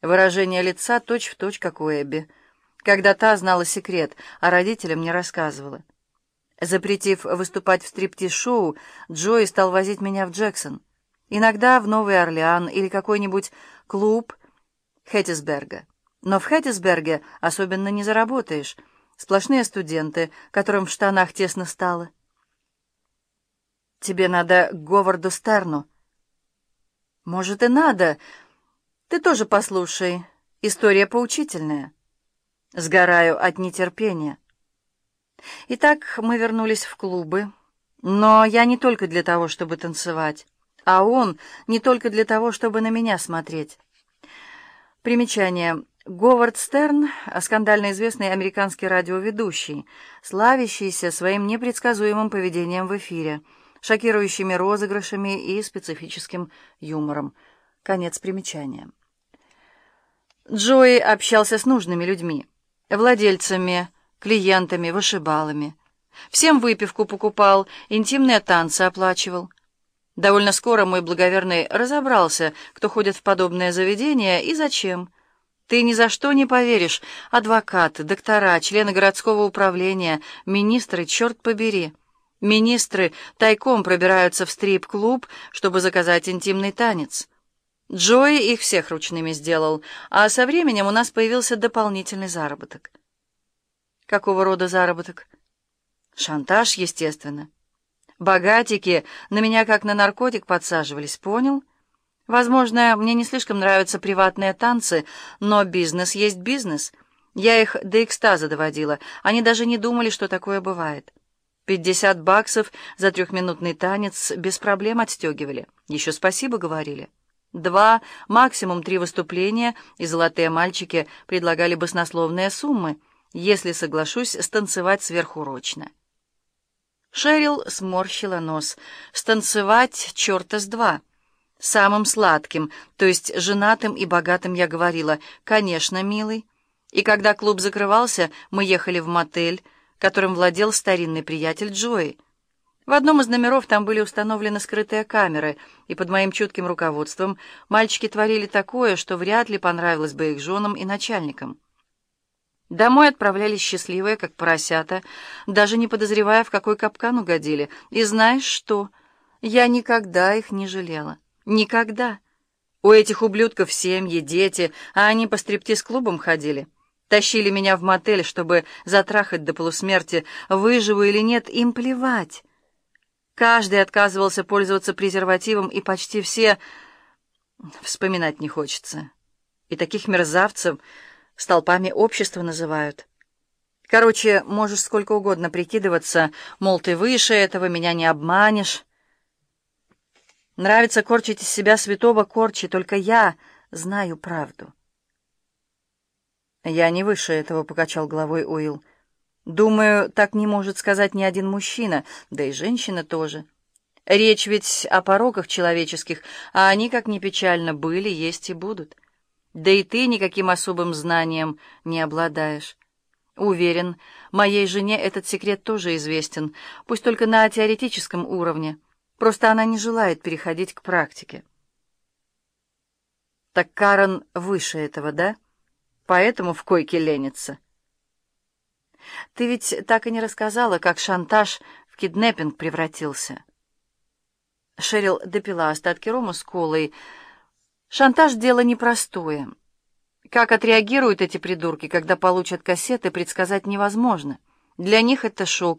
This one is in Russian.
Выражение лица точь-в-точь, как у Эбби, когда та знала секрет, а родителям не рассказывала. Запретив выступать в стриптиз-шоу, Джои стал возить меня в Джексон. Иногда в Новый Орлеан или какой-нибудь клуб Хэттисберга. Но в Хэттисберге особенно не заработаешь. Сплошные студенты, которым в штанах тесно стало. Тебе надо к Говарду Стерну. Может, и надо, ты тоже послушай. История поучительная. Сгораю от нетерпения. Итак, мы вернулись в клубы. Но я не только для того, чтобы танцевать, а он не только для того, чтобы на меня смотреть. Примечание. Говард Стерн — скандально известный американский радиоведущий, славящийся своим непредсказуемым поведением в эфире, шокирующими розыгрышами и специфическим юмором. Конец примечания. Джои общался с нужными людьми, владельцами, клиентами, вышибалами. Всем выпивку покупал, интимные танцы оплачивал. Довольно скоро мой благоверный разобрался, кто ходит в подобное заведение и зачем. Ты ни за что не поверишь. Адвокаты, доктора, члены городского управления, министры, черт побери. Министры тайком пробираются в стрип-клуб, чтобы заказать интимный танец. Джои их всех ручными сделал, а со временем у нас появился дополнительный заработок. Какого рода заработок? Шантаж, естественно. Богатики на меня как на наркотик подсаживались, понял? Возможно, мне не слишком нравятся приватные танцы, но бизнес есть бизнес. Я их до экстаза доводила, они даже не думали, что такое бывает. Пятьдесят баксов за трехминутный танец без проблем отстегивали. Еще спасибо говорили. Два, максимум три выступления, и золотые мальчики предлагали баснословные суммы, если соглашусь станцевать сверхурочно. Шерил сморщила нос. «Станцевать черта с два». Самым сладким, то есть женатым и богатым я говорила, «Конечно, милый». И когда клуб закрывался, мы ехали в мотель, которым владел старинный приятель Джои. В одном из номеров там были установлены скрытые камеры, и под моим чутким руководством мальчики творили такое, что вряд ли понравилось бы их женам и начальникам. Домой отправлялись счастливые, как поросята, даже не подозревая, в какой капкан угодили. И знаешь что? Я никогда их не жалела. Никогда. У этих ублюдков семьи, дети, а они по стриптиз-клубам ходили. Тащили меня в мотель, чтобы затрахать до полусмерти. Выживу или нет, им плевать. Каждый отказывался пользоваться презервативом, и почти все... Вспоминать не хочется. И таких мерзавцев столпами общества называют. Короче, можешь сколько угодно прикидываться, мол, ты выше этого, меня не обманешь. Нравится корчить из себя святого корчи, только я знаю правду. «Я не выше этого», — покачал головой Уилл. Думаю, так не может сказать ни один мужчина, да и женщина тоже. Речь ведь о пороках человеческих, а они, как ни печально, были, есть и будут. Да и ты никаким особым знанием не обладаешь. Уверен, моей жене этот секрет тоже известен, пусть только на теоретическом уровне. Просто она не желает переходить к практике. Так Карен выше этого, да? Поэтому в койке ленится. Ты ведь так и не рассказала, как шантаж в киднеппинг превратился. Шерил допила остатки рома с колой. Шантаж — дело непростое. Как отреагируют эти придурки, когда получат кассеты, предсказать невозможно. Для них это шок,